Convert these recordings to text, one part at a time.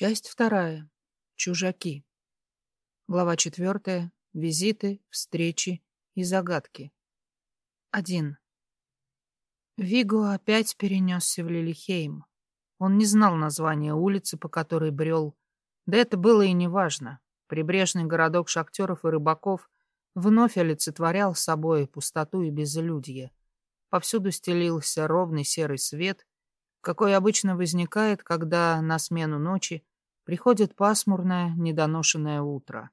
Часть вторая. Чужаки. Глава четвертая. Визиты, встречи и загадки. Один. Виго опять перенесся в Лилихейм. Он не знал названия улицы, по которой брел. Да это было и не важно. Прибрежный городок шахтеров и рыбаков вновь олицетворял собой пустоту и безлюдье. Повсюду стелился ровный серый свет, какой обычно возникает, когда на смену ночи приходит пасмурное, недоношенное утро.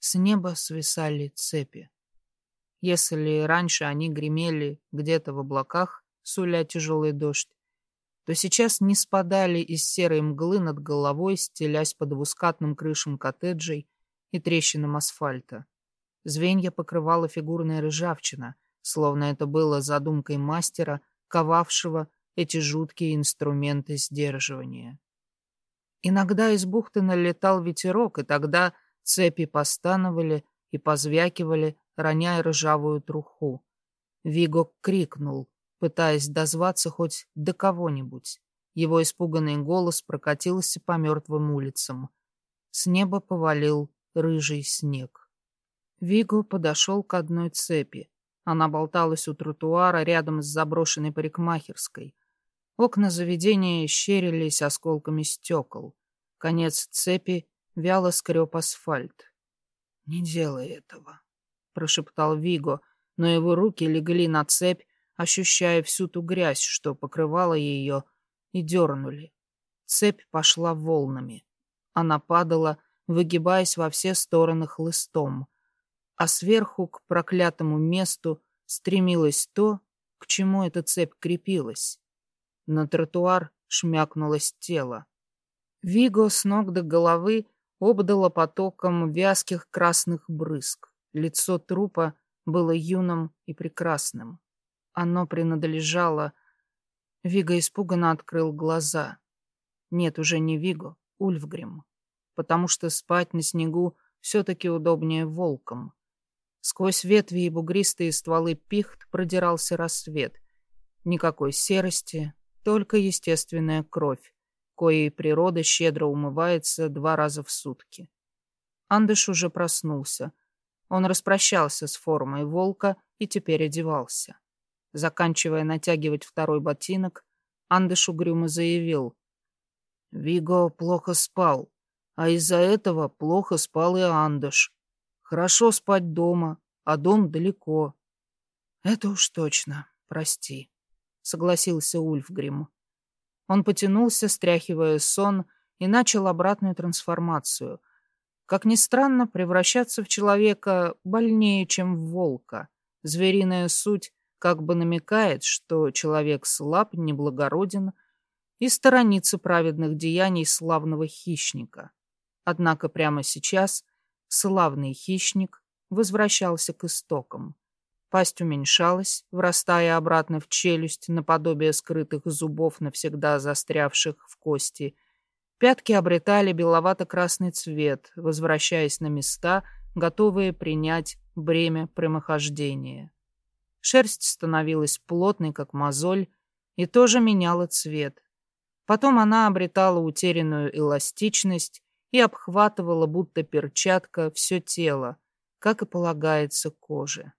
С неба свисали цепи. Если раньше они гремели где-то в облаках, суля тяжелый дождь, то сейчас не спадали из серой мглы над головой, стелясь под двускатным крышам коттеджей и трещинам асфальта. Звенья покрывала фигурная ржавчина, словно это было задумкой мастера, ковавшего эти жуткие инструменты сдерживания. Иногда из бухты налетал ветерок, и тогда цепи постановали и позвякивали, роняя ржавую труху. Виго крикнул, пытаясь дозваться хоть до кого-нибудь. Его испуганный голос прокатился по мертвым улицам. С неба повалил рыжий снег. Виго подошел к одной цепи. Она болталась у тротуара рядом с заброшенной парикмахерской. Окна заведения щерились осколками стекол. Конец цепи вяло скреб асфальт. «Не делай этого», — прошептал Виго, но его руки легли на цепь, ощущая всю ту грязь, что покрывала ее, и дернули. Цепь пошла волнами. Она падала, выгибаясь во все стороны хлыстом, а сверху к проклятому месту стремилось то, к чему эта цепь крепилась. На тротуар шмякнулось тело. Виго с ног до головы обдало потоком вязких красных брызг. Лицо трупа было юным и прекрасным. Оно принадлежало... Виго испуганно открыл глаза. Нет, уже не Виго, Ульфгрим. Потому что спать на снегу все-таки удобнее волком. Сквозь ветви и бугристые стволы пихт продирался рассвет. Никакой серости, только естественная кровь, коей природа щедро умывается два раза в сутки. Андыш уже проснулся. Он распрощался с формой волка и теперь одевался. Заканчивая натягивать второй ботинок, Андыш угрюмо заявил. «Виго плохо спал, а из-за этого плохо спал и Андыш. Хорошо спать дома, а дом далеко». «Это уж точно, прости», — согласился Ульфгрим. Он потянулся, стряхивая сон, и начал обратную трансформацию. Как ни странно, превращаться в человека больнее, чем в волка. Звериная суть как бы намекает, что человек слаб, неблагороден и сторонится праведных деяний славного хищника. Однако прямо сейчас славный хищник возвращался к истокам. Пасть уменьшалась, врастая обратно в челюсть наподобие скрытых зубов, навсегда застрявших в кости. Пятки обретали беловато-красный цвет, возвращаясь на места, готовые принять бремя прямохождения. Шерсть становилась плотной, как мозоль, и тоже меняла цвет. Потом она обретала утерянную эластичность и обхватывала, будто перчатка, все тело, как и полагается коже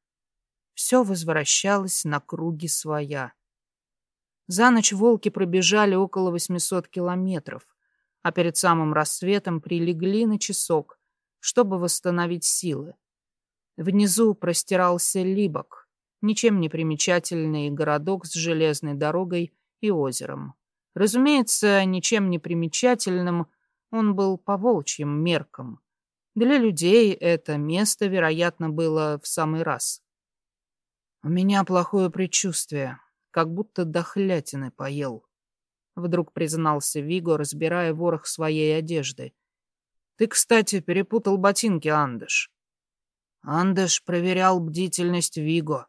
все возвращалось на круги своя. За ночь волки пробежали около 800 километров, а перед самым рассветом прилегли на часок, чтобы восстановить силы. Внизу простирался Либок, ничем не примечательный городок с железной дорогой и озером. Разумеется, ничем не примечательным он был по волчьим меркам. Для людей это место, вероятно, было в самый раз. У меня плохое предчувствие, как будто дохлятины поел. Вдруг признался Виго, разбирая ворох своей одежды. Ты, кстати, перепутал ботинки, Андыш. Андыш проверял бдительность Виго.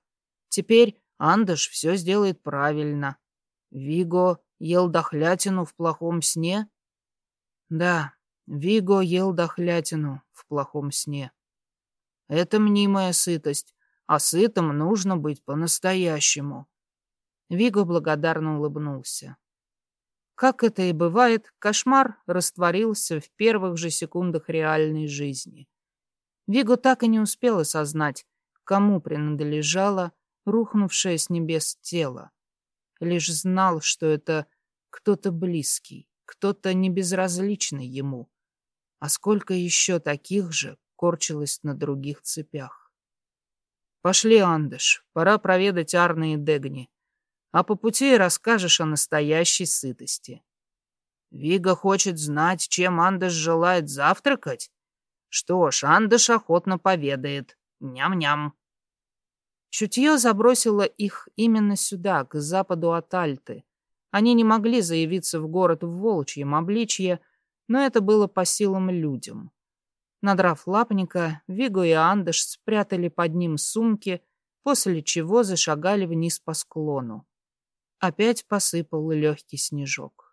Теперь Андыш все сделает правильно. Виго ел дохлятину в плохом сне? Да, Виго ел дохлятину в плохом сне. Это мнимая сытость, а сытым нужно быть по-настоящему. Виго благодарно улыбнулся. Как это и бывает, кошмар растворился в первых же секундах реальной жизни. Виго так и не успел осознать, кому принадлежало рухнувшее с небес тело. Лишь знал, что это кто-то близкий, кто-то небезразличный ему. А сколько еще таких же корчилось на других цепях. «Пошли, Андыш, пора проведать Арны и Дегни, а по пути расскажешь о настоящей сытости». Вига хочет знать, чем Андыш желает завтракать? Что ж, Андыш охотно поведает. Ням-ням. Чутье забросило их именно сюда, к западу от Альты. Они не могли заявиться в город в волчьем обличье, но это было по силам людям. Надрав лапника, Виго и Андыш спрятали под ним сумки, после чего зашагали вниз по склону. Опять посыпал легкий снежок.